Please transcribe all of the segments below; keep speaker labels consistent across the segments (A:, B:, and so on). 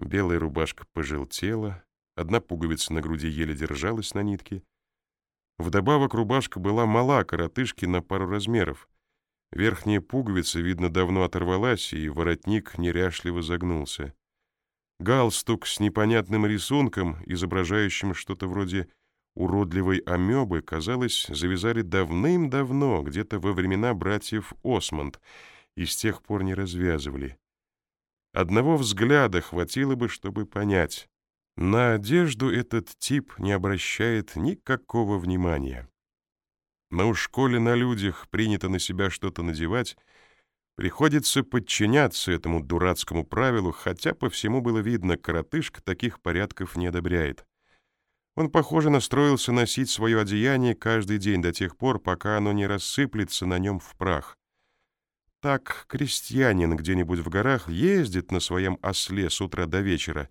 A: Белая рубашка пожелтела, одна пуговица на груди еле держалась на нитке. Вдобавок рубашка была мала коротышки на пару размеров. Верхняя пуговица, видно, давно оторвалась, и воротник неряшливо загнулся. Галстук с непонятным рисунком, изображающим что-то вроде уродливой амебы, казалось, завязали давным-давно, где-то во времена братьев Осмонд, и с тех пор не развязывали. Одного взгляда хватило бы, чтобы понять. На одежду этот тип не обращает никакого внимания. Но у школе на людях принято на себя что-то надевать, приходится подчиняться этому дурацкому правилу, хотя по всему было видно, коротышка таких порядков не одобряет. Он, похоже, настроился носить свое одеяние каждый день до тех пор, пока оно не рассыплется на нем в прах. Так крестьянин где-нибудь в горах ездит на своем осле с утра до вечера,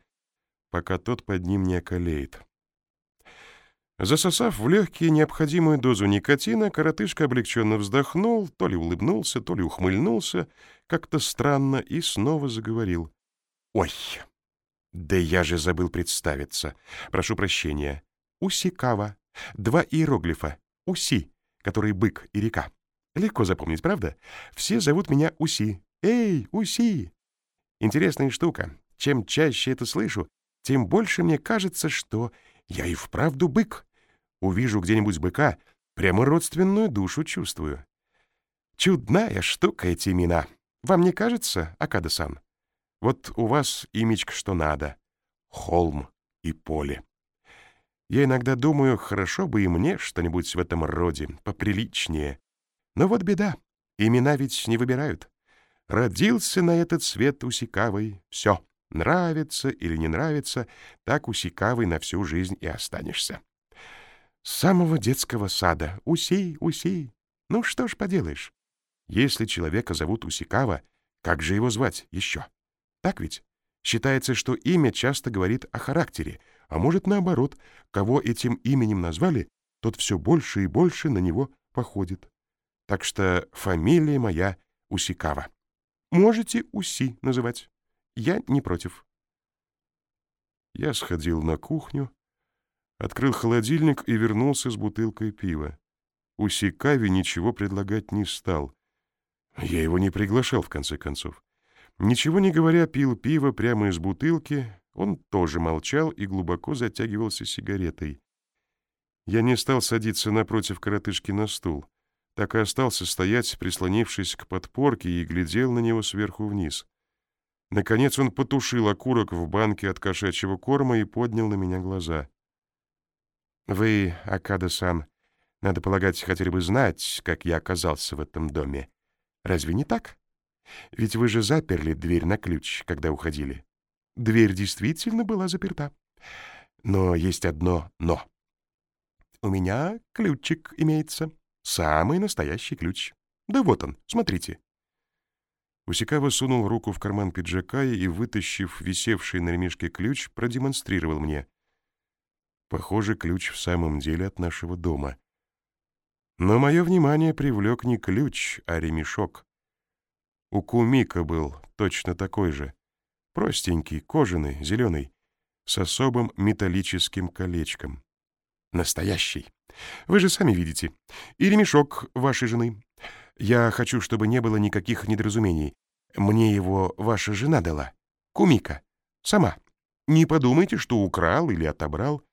A: пока тот под ним не околеет. Засосав в легкие необходимую дозу никотина, коротышка облегченно вздохнул, то ли улыбнулся, то ли ухмыльнулся, как-то странно, и снова заговорил. «Ой, да я же забыл представиться. Прошу прощения. Усикава. Два иероглифа. Уси, который бык и река. Легко запомнить, правда? Все зовут меня Уси. Эй, Уси! Интересная штука. Чем чаще это слышу, тем больше мне кажется, что я и вправду бык. Увижу где-нибудь быка, прямо родственную душу чувствую. Чудная штука эти имена. Вам не кажется, Акада-сан? Вот у вас имечко что надо. Холм и поле. Я иногда думаю, хорошо бы и мне что-нибудь в этом роде, поприличнее. Но вот беда, имена ведь не выбирают. Родился на этот свет усикавый, все, нравится или не нравится, так усикавый на всю жизнь и останешься. С самого детского сада уси, уси. Ну что ж поделаешь. Если человека зовут Усикава, как же его звать еще? Так ведь? Считается, что имя часто говорит о характере, а может наоборот, кого этим именем назвали, тот все больше и больше на него походит. Так что фамилия моя Усикава. Можете Уси называть. Я не против. Я сходил на кухню, открыл холодильник и вернулся с бутылкой пива. Усикаве ничего предлагать не стал. Я его не приглашал, в конце концов. Ничего не говоря, пил пиво прямо из бутылки. Он тоже молчал и глубоко затягивался сигаретой. Я не стал садиться напротив коротышки на стул так и остался стоять, прислонившись к подпорке, и глядел на него сверху вниз. Наконец он потушил окурок в банке от кошачьего корма и поднял на меня глаза. «Вы, Акада-сан, надо полагать, хотели бы знать, как я оказался в этом доме. Разве не так? Ведь вы же заперли дверь на ключ, когда уходили. Дверь действительно была заперта. Но есть одно «но». У меня ключик имеется». Самый настоящий ключ. Да вот он, смотрите. Усикава сунул руку в карман пиджака и, вытащив висевший на ремешке ключ, продемонстрировал мне. Похоже, ключ в самом деле от нашего дома. Но мое внимание привлек не ключ, а ремешок. У Кумика был точно такой же. Простенький, кожаный, зеленый, с особым металлическим колечком. Настоящий. Вы же сами видите. И ремешок вашей жены. Я хочу, чтобы не было никаких недоразумений. Мне его ваша жена дала. Кумика. Сама. Не подумайте, что украл или отобрал.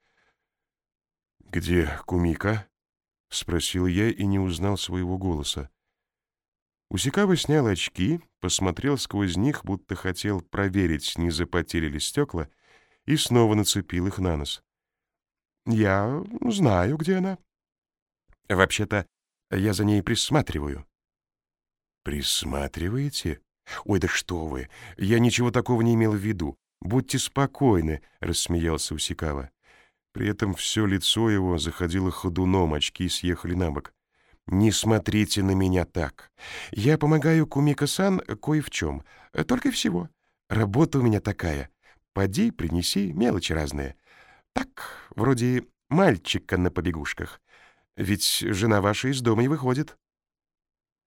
A: «Где Кумика?» — спросил я и не узнал своего голоса. Усикава снял очки, посмотрел сквозь них, будто хотел проверить, не запотели ли стекла, и снова нацепил их на нос. Я знаю, где она. Вообще-то, я за ней присматриваю. Присматриваете? Ой, да что вы! Я ничего такого не имел в виду. Будьте спокойны, рассмеялся Усикава. При этом все лицо его заходило ходуном, очки съехали на бок. «Не смотрите на меня так. Я помогаю Кумика-сан кое в чем. Только всего. Работа у меня такая. Поди, принеси, мелочи разные. Так, вроде мальчика на побегушках. Ведь жена ваша из дома не выходит».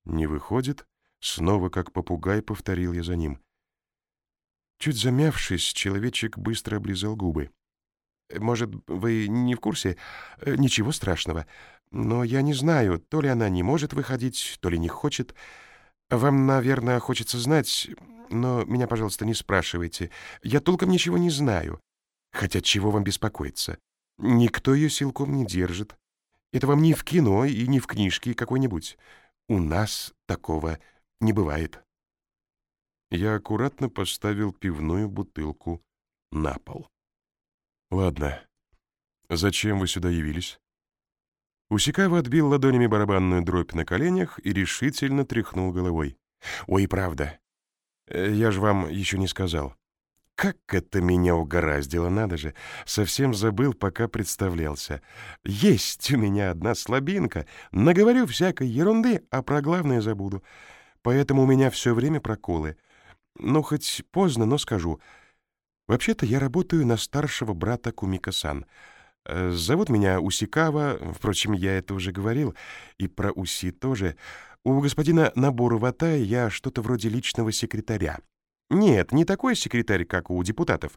A: «Не выходит?» — снова как попугай повторил я за ним. Чуть замявшись, человечек быстро облизал губы. «Может, вы не в курсе? Э, ничего страшного. Но я не знаю, то ли она не может выходить, то ли не хочет. Вам, наверное, хочется знать, но меня, пожалуйста, не спрашивайте. Я толком ничего не знаю. Хотя чего вам беспокоиться? Никто ее силком не держит. Это вам не в кино и не в книжке какой-нибудь. У нас такого не бывает». Я аккуратно поставил пивную бутылку на пол. «Ладно. Зачем вы сюда явились?» Усикава отбил ладонями барабанную дробь на коленях и решительно тряхнул головой. «Ой, правда. Э, я же вам еще не сказал. Как это меня угораздило, надо же. Совсем забыл, пока представлялся. Есть у меня одна слабинка. Наговорю всякой ерунды, а про главное забуду. Поэтому у меня все время проколы. Ну, хоть поздно, но скажу. Вообще-то я работаю на старшего брата Кумика-сан. Э, зовут меня Усикава, впрочем, я это уже говорил, и про Уси тоже. У господина Набору Ватая я что-то вроде личного секретаря. Нет, не такой секретарь, как у депутатов.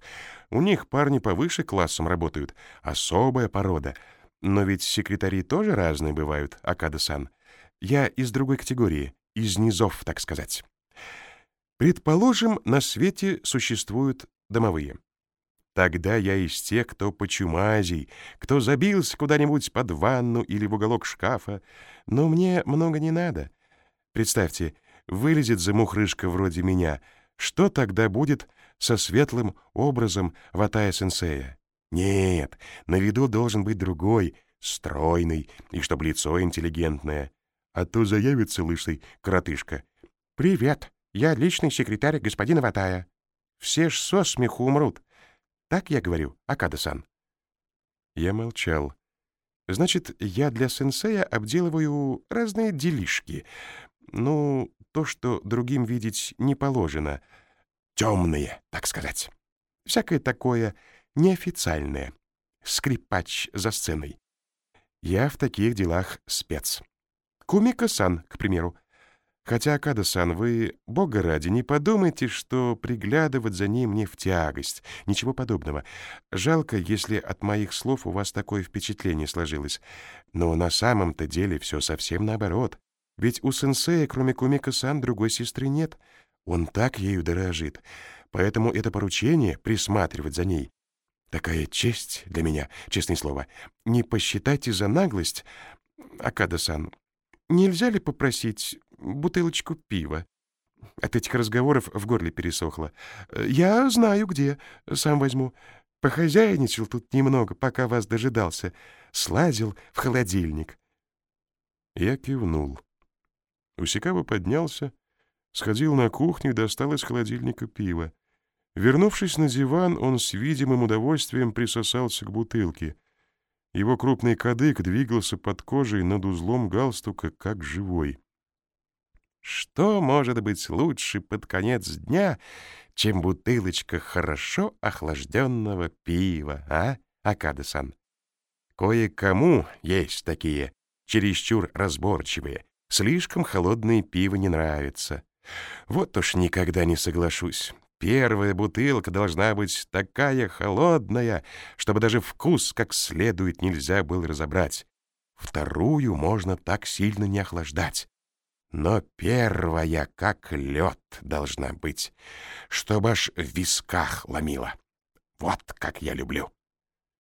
A: У них парни повыше классом работают. Особая порода. Но ведь секретари тоже разные бывают, Акада-сан. Я из другой категории, из низов, так сказать. Предположим, на свете существуют домовые. Тогда я из тех, кто почумазий, кто забился куда-нибудь под ванну или в уголок шкафа. Но мне много не надо. Представьте, вылезет замухрышка вроде меня. Что тогда будет со светлым образом Ватая-сенсея? Нет, на виду должен быть другой, стройный, и чтобы лицо интеллигентное. А то заявится лысый коротышка. «Привет!» Я личный секретарь господина Ватая. Все ж со смеху умрут. Так я говорю, Акада-сан?» Я молчал. «Значит, я для сенсея обделываю разные делишки. Ну, то, что другим видеть не положено. Темные, так сказать. Всякое такое неофициальное. Скрипач за сценой. Я в таких делах спец. Кумика-сан, к примеру. Хотя, Акада-сан, вы, бога ради, не подумайте, что приглядывать за ней мне в тягость. Ничего подобного. Жалко, если от моих слов у вас такое впечатление сложилось. Но на самом-то деле все совсем наоборот. Ведь у сенсея, кроме Кумика-сан, другой сестры нет. Он так ею дорожит. Поэтому это поручение — присматривать за ней. Такая честь для меня, честное слово. Не посчитайте за наглость, Акада-сан. Нельзя ли попросить бутылочку пива. От этих разговоров в горле пересохло. «Я знаю, где. Сам возьму. Похозяйничал тут немного, пока вас дожидался. Слазил в холодильник». Я кивнул. Усикава поднялся, сходил на кухню и достал из холодильника пиво. Вернувшись на диван, он с видимым удовольствием присосался к бутылке. Его крупный кадык двигался под кожей над узлом галстука, как живой. Что может быть лучше под конец дня, чем бутылочка хорошо охлажденного пива, а, Акада-сан? Кое-кому есть такие, чересчур разборчивые. Слишком холодное пиво не нравится. Вот уж никогда не соглашусь. Первая бутылка должна быть такая холодная, чтобы даже вкус как следует нельзя было разобрать. Вторую можно так сильно не охлаждать. Но первая, как лед, должна быть, чтобы аж в висках ломила. Вот как я люблю.